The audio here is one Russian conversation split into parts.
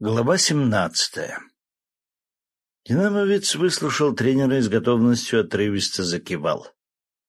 Глава семнадцатая Динамовец выслушал тренера и с готовностью отрывисто закивал,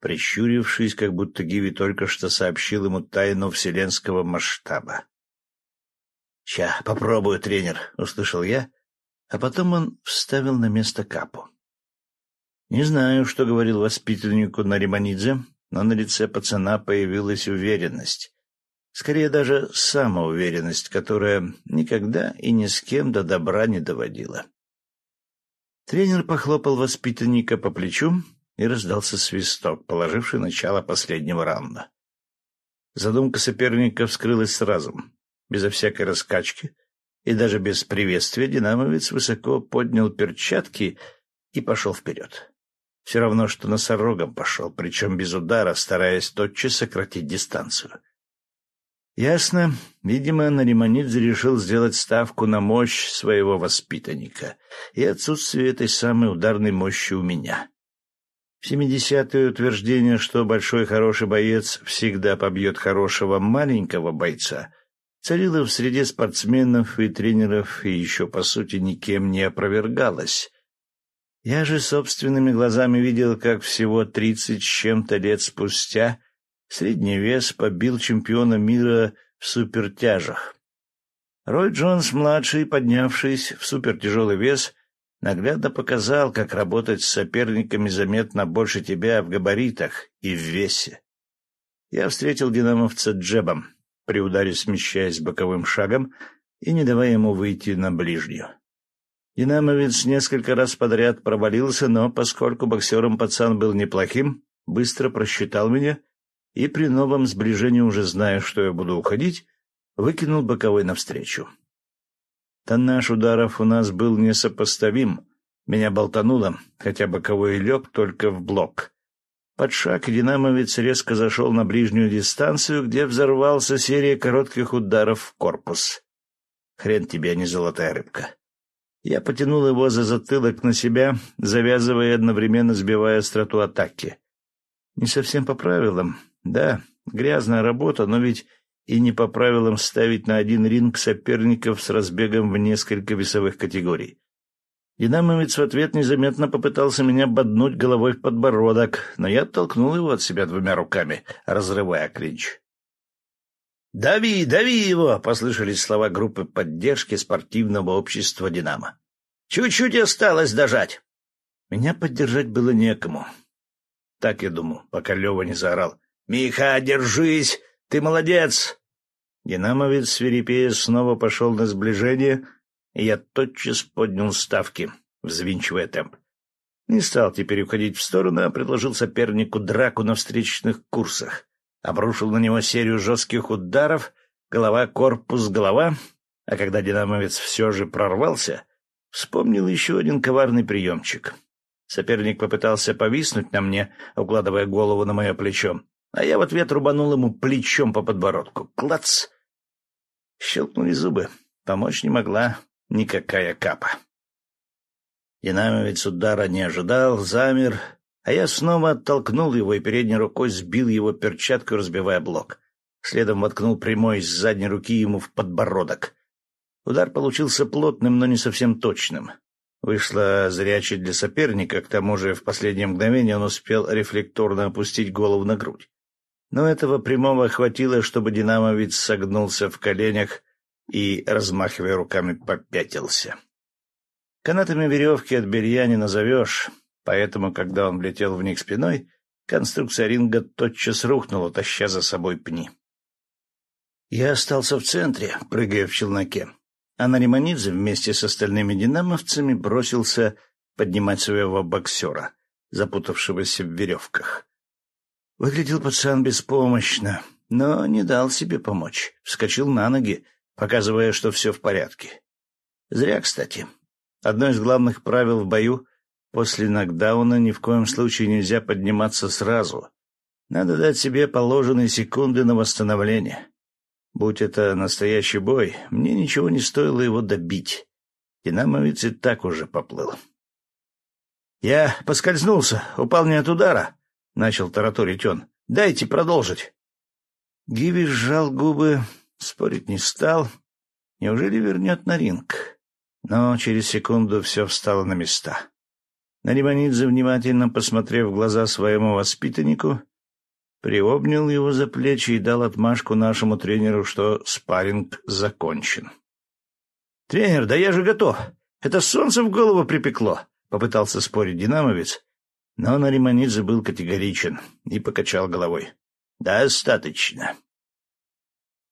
прищурившись, как будто Гиви только что сообщил ему тайну вселенского масштаба. — Ща, попробую, тренер, — услышал я, а потом он вставил на место капу. Не знаю, что говорил воспитаннику Нариманидзе, но на лице пацана появилась уверенность, Скорее даже самоуверенность, которая никогда и ни с кем до добра не доводила. Тренер похлопал воспитанника по плечу, и раздался свисток, положивший начало последнего раунда. Задумка соперника вскрылась сразу, безо всякой раскачки, и даже без приветствия динамовец высоко поднял перчатки и пошел вперед. Все равно, что носорогом пошел, причем без удара, стараясь тотчас сократить дистанцию. Ясно. Видимо, Нариманидзе решил сделать ставку на мощь своего воспитанника и отсутствие этой самой ударной мощи у меня. В семидесятые утверждение, что большой хороший боец всегда побьет хорошего маленького бойца, царило в среде спортсменов и тренеров и еще, по сути, никем не опровергалось. Я же собственными глазами видел, как всего тридцать с чем-то лет спустя — Средний вес побил чемпиона мира в супертяжах. Рой Джонс-младший, поднявшись в супертяжелый вес, наглядно показал, как работать с соперниками заметно больше тебя в габаритах и в весе. Я встретил динамовца джебом, при ударе смещаясь боковым шагом и не давая ему выйти на ближнюю. Динамовец несколько раз подряд провалился, но поскольку боксером пацан был неплохим, быстро просчитал меня — и при новом сближении, уже зная, что я буду уходить, выкинул боковой навстречу. Тоннаж ударов у нас был несопоставим. Меня болтануло, хотя боковой лег только в блок. Под шаг динамовец резко зашел на ближнюю дистанцию, где взорвался серия коротких ударов в корпус. Хрен тебе, а не золотая рыбка. Я потянул его за затылок на себя, завязывая и одновременно сбивая остроту атаки. Не совсем по правилам, да, грязная работа, но ведь и не по правилам ставить на один ринг соперников с разбегом в несколько весовых категорий. Динамовец в ответ незаметно попытался меня боднуть головой в подбородок, но я оттолкнул его от себя двумя руками, разрывая клинч. «Дави, дави его!» — послышались слова группы поддержки спортивного общества «Динамо». «Чуть-чуть осталось дожать!» Меня поддержать было некому. Так я думал, пока Лева не заорал. «Миха, держись! Ты молодец!» Динамовец свирепея снова пошел на сближение, и я тотчас поднял ставки, взвинчивая темп. Не стал теперь уходить в сторону, а предложил сопернику драку на встречных курсах. Обрушил на него серию жестких ударов, голова, корпус, голова, а когда динамовец все же прорвался, вспомнил еще один коварный приемчик. Соперник попытался повиснуть на мне, укладывая голову на мое плечо, а я в ответ рубанул ему плечом по подбородку. Клац! Щелкнули зубы. Помочь не могла никакая капа. Динамовец удара не ожидал, замер, а я снова оттолкнул его и передней рукой сбил его перчатку, разбивая блок. Следом воткнул прямой с задней руки ему в подбородок. Удар получился плотным, но не совсем точным. Вышло зряче для соперника, к тому же в последнее мгновение он успел рефлекторно опустить голову на грудь но этого прямого хватило, чтобы динамовец согнулся в коленях и, размахивая руками, попятился. Канатами веревки от белья не назовешь, поэтому, когда он влетел в них спиной, конструкция ринга тотчас рухнула, таща за собой пни. Я остался в центре, прыгая в челноке, а Нариманидзе вместе с остальными динамовцами бросился поднимать своего боксера, запутавшегося в веревках. Выглядел пацан беспомощно, но не дал себе помочь. Вскочил на ноги, показывая, что все в порядке. Зря, кстати. Одно из главных правил в бою — после нокдауна ни в коем случае нельзя подниматься сразу. Надо дать себе положенные секунды на восстановление. Будь это настоящий бой, мне ничего не стоило его добить. Динамовец и так уже поплыл. Я поскользнулся, упал не от удара, — начал тараторить он. — Дайте продолжить. Гиви сжал губы, спорить не стал. Неужели вернет на ринг? Но через секунду все встало на места. Нариманидзе, внимательно посмотрев в глаза своему воспитаннику, приобнял его за плечи и дал отмашку нашему тренеру, что спарринг закончен. — Тренер, да я же готов. Это солнце в голову припекло, — попытался спорить динамовец, но Нариманидзе был категоричен и покачал головой. — Достаточно.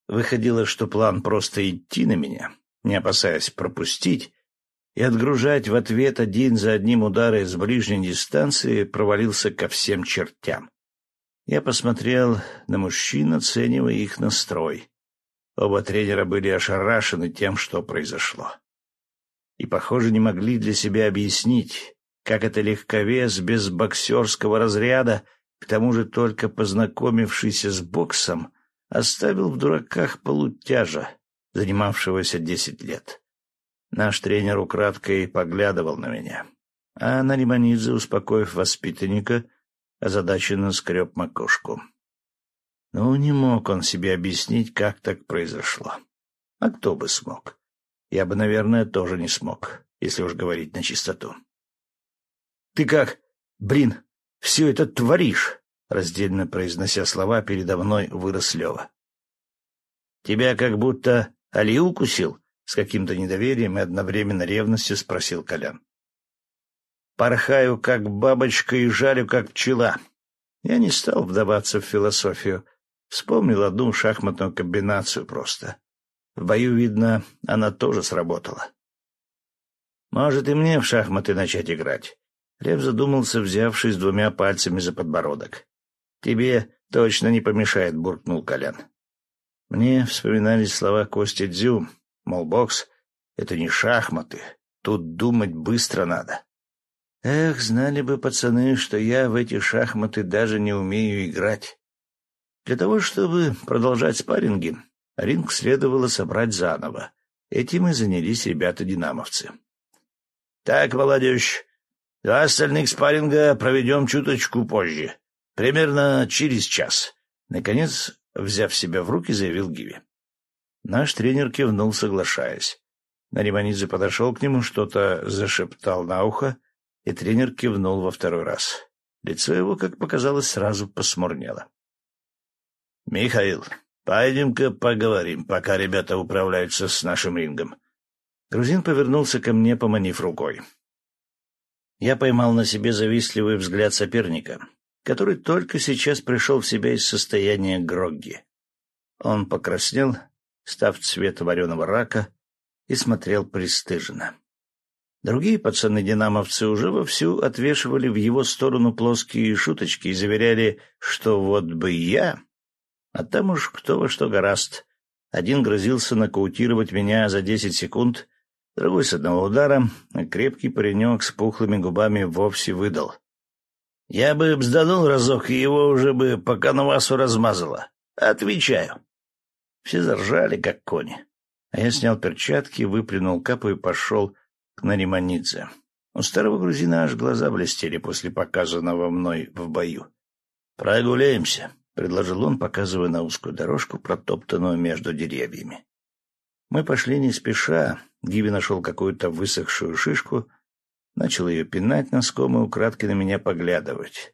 Выходило, что план просто идти на меня, не опасаясь пропустить, и отгружать в ответ один за одним удары с ближней дистанции провалился ко всем чертям. Я посмотрел на мужчин, оценивая их настрой. Оба тренера были ошарашены тем, что произошло. И, похоже, не могли для себя объяснить, как это легковес без боксерского разряда, к тому же только познакомившийся с боксом, оставил в дураках полутяжа, занимавшегося десять лет. Наш тренер украдкой поглядывал на меня, а Нариманидзе, успокоив воспитанника, озадаченно скреб макушку. Ну, не мог он себе объяснить, как так произошло. А кто бы смог? Я бы, наверное, тоже не смог, если уж говорить на чистоту. — Ты как, блин, все это творишь? — раздельно произнося слова, передо мной вырос Лева. — Тебя как будто Али укусил? С каким-то недоверием и одновременно ревностью спросил Колян. «Порхаю, как бабочка, и жарю, как пчела». Я не стал вдаваться в философию. Вспомнил одну шахматную комбинацию просто. В бою, видно, она тоже сработала. «Может, и мне в шахматы начать играть?» Лев задумался, взявшись двумя пальцами за подбородок. «Тебе точно не помешает», — буркнул Колян. Мне вспоминались слова Кости Дзю, Мол, бокс — это не шахматы, тут думать быстро надо. Эх, знали бы пацаны, что я в эти шахматы даже не умею играть. Для того, чтобы продолжать спарринги, ринг следовало собрать заново. Этим и занялись ребята-динамовцы. — Так, молодежь, два остальных спарринга проведем чуточку позже, примерно через час. Наконец, взяв себя в руки, заявил Гиви. Наш тренер кивнул, соглашаясь. Нариманидзе подошел к нему, что-то зашептал на ухо, и тренер кивнул во второй раз. Лицо его, как показалось, сразу посмурнело. — Михаил, пойдем-ка поговорим, пока ребята управляются с нашим рингом. Грузин повернулся ко мне, поманив рукой. Я поймал на себе завистливый взгляд соперника, который только сейчас пришел в себя из состояния Грогги. Он покраснел став цвета вареного рака, и смотрел пристыженно. Другие пацаны-динамовцы уже вовсю отвешивали в его сторону плоские шуточки и заверяли, что вот бы я... А там уж кто во что гораст. Один грозился нокаутировать меня за десять секунд, другой с одного удара, а крепкий паренек с пухлыми губами вовсе выдал. Я бы бзданул разок, и его уже бы по канвасу размазало. Отвечаю. Все заржали, как кони. А я снял перчатки, выплюнул капу и пошел к Нариманидзе. У старого грузина аж глаза блестели после показанного мной в бою. «Прогуляемся», — предложил он, показывая на узкую дорожку, протоптанную между деревьями. Мы пошли не спеша. Гиви нашел какую-то высохшую шишку, начал ее пинать носком и украдкой на меня поглядывать.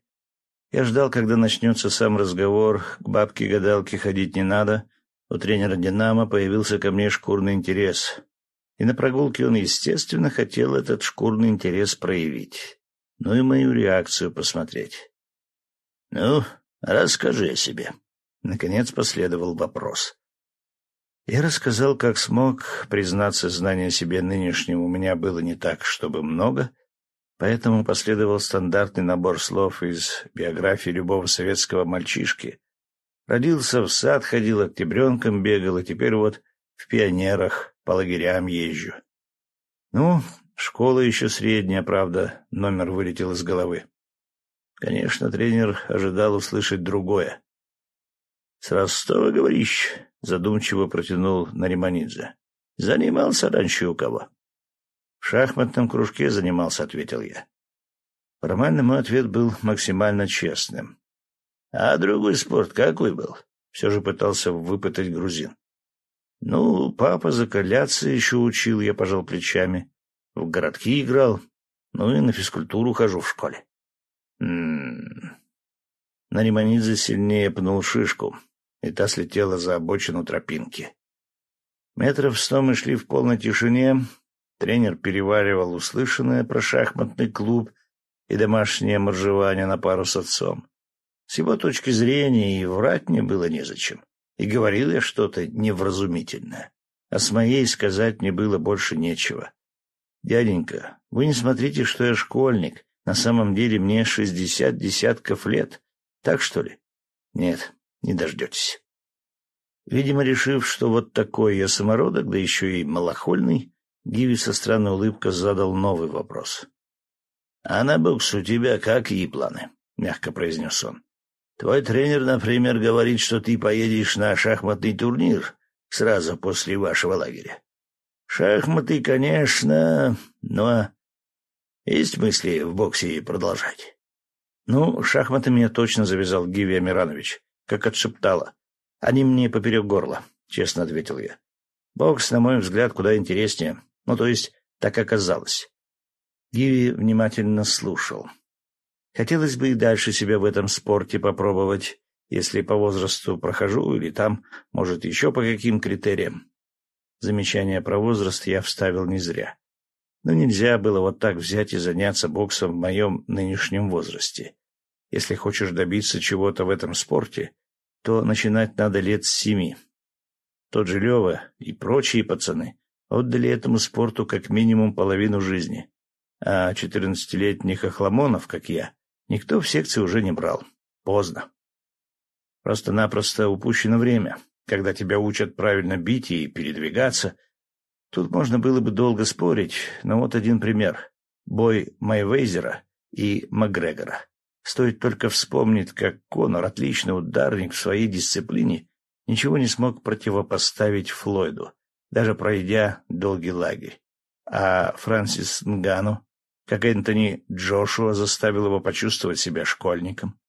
Я ждал, когда начнется сам разговор. К бабке-гадалке ходить не надо — у тренера «Динамо» появился ко мне шкурный интерес. И на прогулке он, естественно, хотел этот шкурный интерес проявить. Ну и мою реакцию посмотреть. «Ну, расскажи о себе». Наконец последовал вопрос. Я рассказал, как смог. Признаться, знания о себе нынешнем у меня было не так, чтобы много, поэтому последовал стандартный набор слов из биографии любого советского мальчишки, Родился в сад, ходил октябренком, бегал, и теперь вот в пионерах по лагерям езжу. Ну, школа еще средняя, правда, номер вылетел из головы. Конечно, тренер ожидал услышать другое. — С Ростова, говоришь? — задумчиво протянул Нариманидзе. — Занимался раньше у кого? — В шахматном кружке занимался, — ответил я. Формально мой ответ был максимально честным. А другой спорт какой был? Все же пытался выпытать грузин. Ну, папа закаляться еще учил, я пожал плечами. В городки играл, ну и на физкультуру хожу в школе. М-м. Нариманидзе сильнее пнул шишку, и та слетела за обочину тропинки. Метров сто мы шли в полной тишине. Тренер переваривал услышанное про шахматный клуб и домашнее моржевание на пару с отцом. С его точки зрения и врать мне было незачем. И говорил я что-то невразумительное. А с моей сказать мне было больше нечего. «Дяденька, вы не смотрите, что я школьник. На самом деле мне шестьдесят десятков лет. Так что ли?» «Нет, не дождетесь». Видимо, решив, что вот такой я самородок, да еще и малохольный, Гиви со странной улыбкой задал новый вопрос. — А на бокс у тебя какие планы? — мягко произнес он. — Твой тренер, например, говорит, что ты поедешь на шахматный турнир сразу после вашего лагеря. Шахматы, конечно, но есть мысли в боксе продолжать? — Ну, шахматами я точно завязал, Гиви Амиранович, как отшептала. Они мне поперек горла, — честно ответил я. Бокс, на мой взгляд, куда интереснее. Ну, то есть, так оказалось. Гиви внимательно слушал. Хотелось бы и дальше себя в этом спорте попробовать, если по возрасту прохожу или там, может, еще по каким критериям. Замечание про возраст я вставил не зря. Но нельзя было вот так взять и заняться боксом в моем нынешнем возрасте. Если хочешь добиться чего-то в этом спорте, то начинать надо лет с семи. Тот же Лева и прочие пацаны отдали этому спорту как минимум половину жизни. А четырнадцатилетних охламонов, как я, никто в секции уже не брал. Поздно. Просто-напросто упущено время, когда тебя учат правильно бить и передвигаться. Тут можно было бы долго спорить, но вот один пример. Бой Майвейзера и Макгрегора. Стоит только вспомнить, как Конор, отличный ударник в своей дисциплине, ничего не смог противопоставить Флойду, даже пройдя долгий лагерь. А Фрэнсис Нгану, как Энтони Джошуа, заставил его почувствовать себя школьником.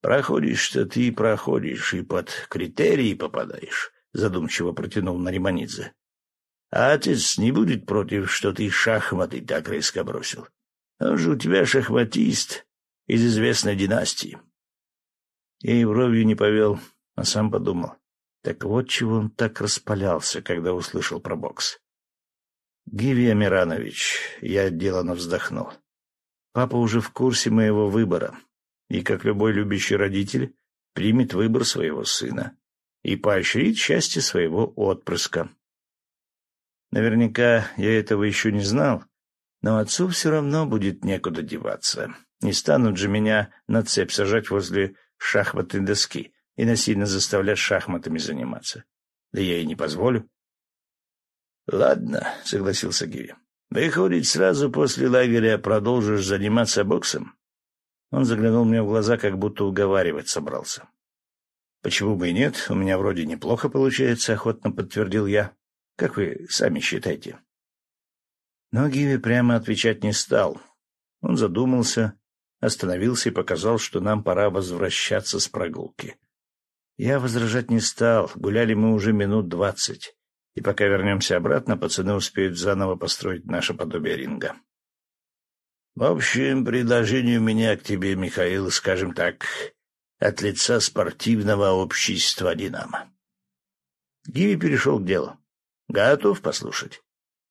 «Проходишь-то ты проходишь и под критерии попадаешь», — задумчиво протянул Нариманидзе. «А отец не будет против, что ты шахматы так резко бросил? Он же у тебя шахматист, из известной династии. Я и бровью не повел, а сам подумал. Так вот чего он так распалялся, когда услышал про бокс. Гиви Амиранович, я отделанно вздохнул. Папа уже в курсе моего выбора, и, как любой любящий родитель, примет выбор своего сына и поощрит счастье своего отпрыска. Наверняка я этого еще не знал, но отцу все равно будет некуда деваться. Не станут же меня на цепь сажать возле шахматной доски и насильно заставлять шахматами заниматься. Да я и не позволю. — Ладно, — согласился Гиви. — Выходит, сразу после лагеря продолжишь заниматься боксом? Он заглянул мне в глаза, как будто уговаривать собрался. — Почему бы и нет? У меня вроде неплохо получается, — охотно подтвердил я. — Как вы сами считаете? Но Гиви прямо отвечать не стал. Он задумался, остановился и показал, что нам пора возвращаться с прогулки. Я возражать не стал, гуляли мы уже минут двадцать, и пока вернемся обратно, пацаны успеют заново построить наше подобие ринга. В общем, предложение у меня к тебе, Михаил, скажем так, от лица спортивного общества «Динамо». Гиви перешел к делу. Готов послушать?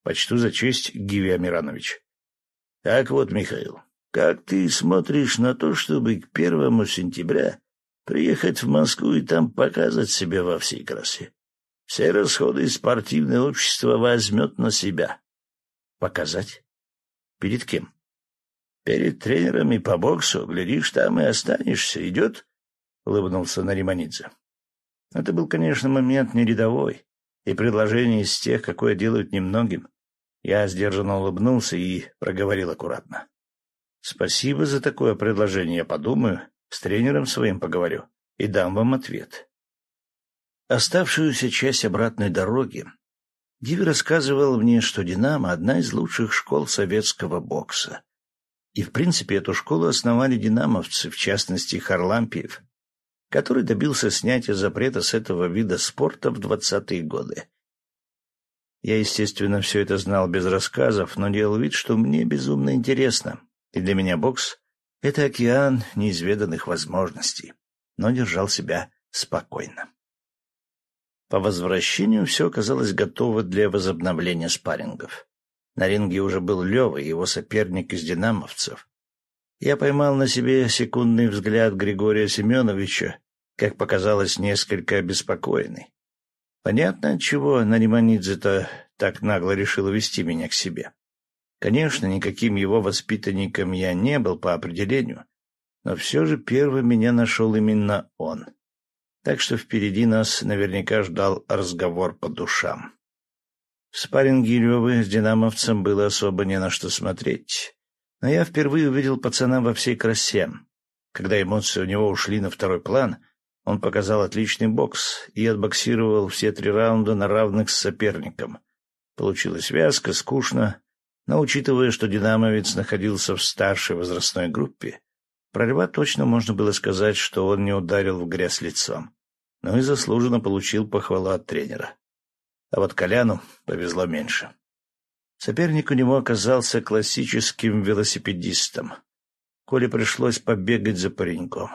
Почту за честь, Гиви Амиранович. Так вот, Михаил, как ты смотришь на то, чтобы к первому сентября приехать в Москву и там показать себя во всей красе? Все расходы спортивное общество возьмет на себя. Показать? Перед кем? Перед тренерами по боксу. Глядишь, там и останешься. Идет? — улыбнулся Нариманидзе. Это был, конечно, момент не рядовой, и предложение из тех, какое делают немногим. Я сдержанно улыбнулся и проговорил аккуратно. Спасибо за такое предложение. Я подумаю, с тренером своим поговорю и дам вам ответ. Оставшуюся часть обратной дороги Диви рассказывал мне, что «Динамо» — одна из лучших школ советского бокса. И, в принципе, эту школу основали динамовцы, в частности, Харлампиев. который добился снятия запрета с этого вида спорта в двадцатые годы. Я, естественно, все это знал без рассказов, но делал вид, что мне безумно интересно, и для меня бокс — это океан неизведанных возможностей, но держал себя спокойно. По возвращению все оказалось готово для возобновления спаррингов. На ринге уже был Лева, его соперник из «Динамовцев». Я поймал на себе секундный взгляд Григория Семеновича, как показалось, несколько обеспокоенный. Понятно, отчего Нариманидзе-то так нагло решил вести меня к себе. Конечно, никаким его воспитанником я не был по определению, но все же первым меня нашел именно он. Так что впереди нас наверняка ждал разговор по душам. В спарринге Левы с динамовцем было особо не на что смотреть. Но я впервые увидел пацана во всей красе. Когда эмоции у него ушли на второй план — он показал отличный бокс и отбоксировал все три раунда на равных с соперником. Получилось вязко, скучно, но, учитывая, что «Динамовец» находился в старшей возрастной группе, про льва точно можно было сказать, что он не ударил в грязь лицом, но и заслуженно получил похвалу от тренера. А вот Коляну повезло меньше. Соперник у него оказался классическим велосипедистом. Коле пришлось побегать за пареньком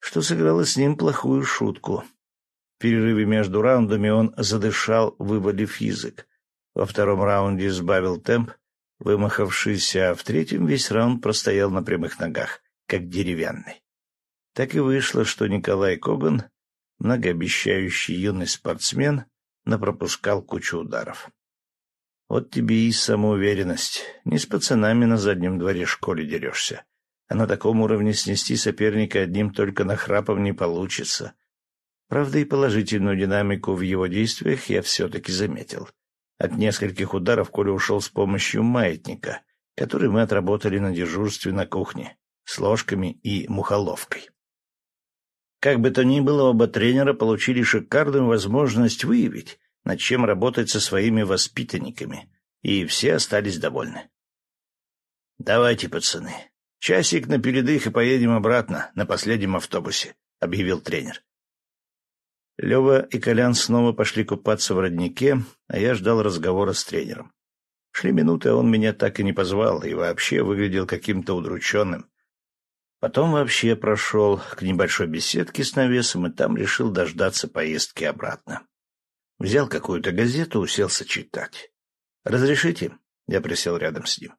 что сыграло с ним плохую шутку. В перерыве между раундами он задышал, вывалив язык. Во втором раунде сбавил темп, вымахавшись, а в третьем весь раунд простоял на прямых ногах, как деревянный. Так и вышло, что Николай Коган, многообещающий юный спортсмен, напропускал кучу ударов. Вот тебе и самоуверенность. Не с пацанами на заднем дворе школе дерешься а на таком уровне снести соперника одним только нахрапом не получится. Правда, и положительную динамику в его действиях я все-таки заметил. От нескольких ударов Коля ушел с помощью маятника, который мы отработали на дежурстве на кухне, с ложками и мухоловкой. Как бы то ни было, оба тренера получили шикарную возможность выявить, над чем работать со своими воспитанниками, и все остались довольны. «Давайте, пацаны, «Часик на передых и поедем обратно, на последнем автобусе», — объявил тренер. Лева и Колян снова пошли купаться в роднике, а я ждал разговора с тренером. Шли минуты, а он меня так и не позвал и вообще выглядел каким-то удрученным. Потом вообще прошел к небольшой беседке с навесом и там решил дождаться поездки обратно. Взял какую-то газету, уселся читать. «Разрешите?» — я присел рядом с ним.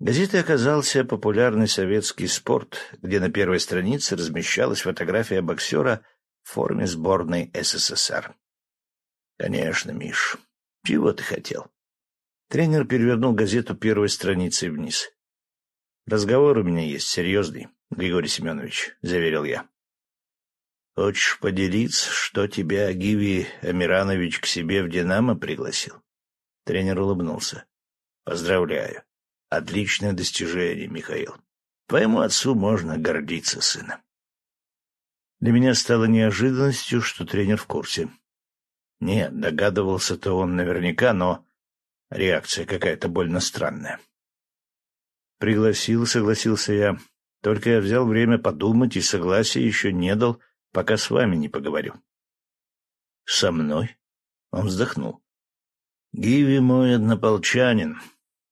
Газетой оказался популярный советский спорт, где на первой странице размещалась фотография боксера форме сборной СССР. «Конечно, Миш. Чего ты хотел?» Тренер перевернул газету первой страницей вниз. «Разговор у меня есть серьезный, Григорий Семенович», — заверил я. «Хочешь поделиться, что тебя Гиви Амиранович к себе в «Динамо» пригласил?» Тренер улыбнулся. «Поздравляю. Отличное достижение, Михаил. Твоему отцу можно гордиться сыном. Для меня стало неожиданностью, что тренер в курсе. Нет, догадывался-то он наверняка, но реакция какая-то больно странная. Пригласил, согласился я. Только я взял время подумать и согласия еще не дал, пока с вами не поговорю. — Со мной? — он вздохнул. — Гиви мой однополчанин,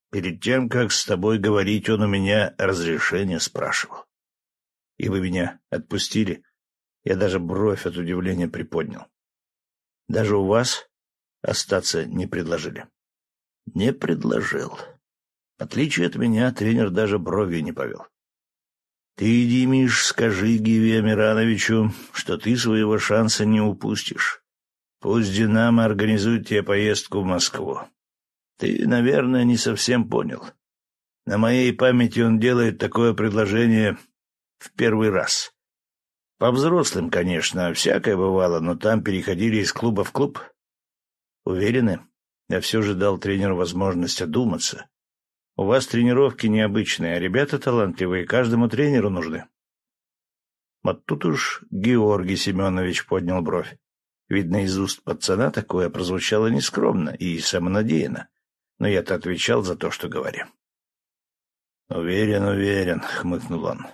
Перед тем, как с тобой говорить, он у меня разрешение спрашивал. И вы меня отпустили? Я даже бровь от удивления приподнял. Даже у вас остаться не предложили? Не предложил. В отличие от меня, тренер даже бровью не повел. Ты, иди, Миш, скажи Гиви Амирановичу, что ты своего шанса не упустишь. Пусть «Динамо» организует тебе поездку в Москву. Ты, наверное, не совсем понял. На моей памяти он делает такое предложение в первый раз. По взрослым, конечно, всякое бывало, но там переходили из клуба в клуб. Уверены? Я все же дал тренеру возможность одуматься. У вас тренировки необычные, а ребята талантливые, каждому тренеру нужны. Вот тут уж Георгий Семенович поднял бровь. Видно, из уст пацана такое прозвучало нескромно и самонадеянно но я-то отвечал за то, что говорю. «Уверен, уверен», — хмыкнул он.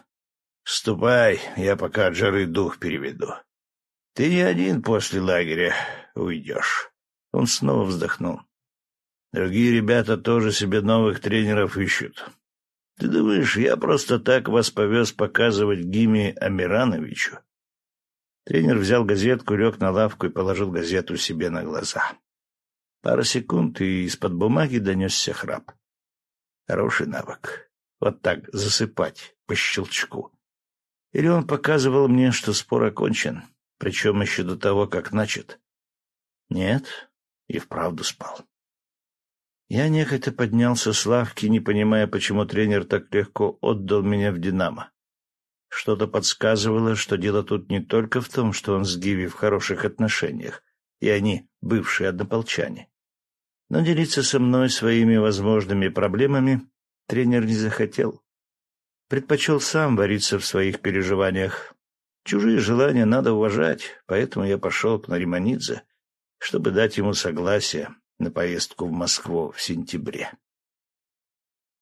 Ступай, я пока от жары дух переведу. Ты не один после лагеря уйдешь. Он снова вздохнул. Другие ребята тоже себе новых тренеров ищут. Ты думаешь, я просто так вас повез показывать Гиме Амирановичу? Тренер взял газетку, лег на лавку и положил газету себе на глаза. Пара секунд, и из-под бумаги донесся храп. Хороший навык. Вот так засыпать по щелчку. Или он показывал мне, что спор окончен, причем еще до того, как начат. Нет, и вправду спал. Я нехотя поднялся с лавки, не понимая, почему тренер так легко отдал меня в «Динамо». Что-то подсказывало, что дело тут не только в том, что он с Гиви в хороших отношениях, и они бывшие однополчане. Но делиться со мной своими возможными проблемами тренер не захотел. Предпочел сам вариться в своих переживаниях. Чужие желания надо уважать, поэтому я пошел к Нариманидзе, чтобы дать ему согласие на поездку в Москву в сентябре.